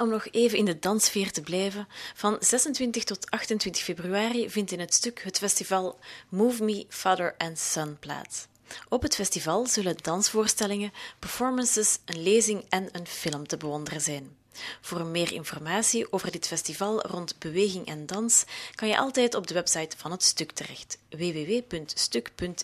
Om nog even in de dansfeer te blijven, van 26 tot 28 februari vindt in het stuk het festival Move Me, Father and Son plaats. Op het festival zullen dansvoorstellingen, performances, een lezing en een film te bewonderen zijn. Voor meer informatie over dit festival rond beweging en dans kan je altijd op de website van het stuk terecht www.stuk.be.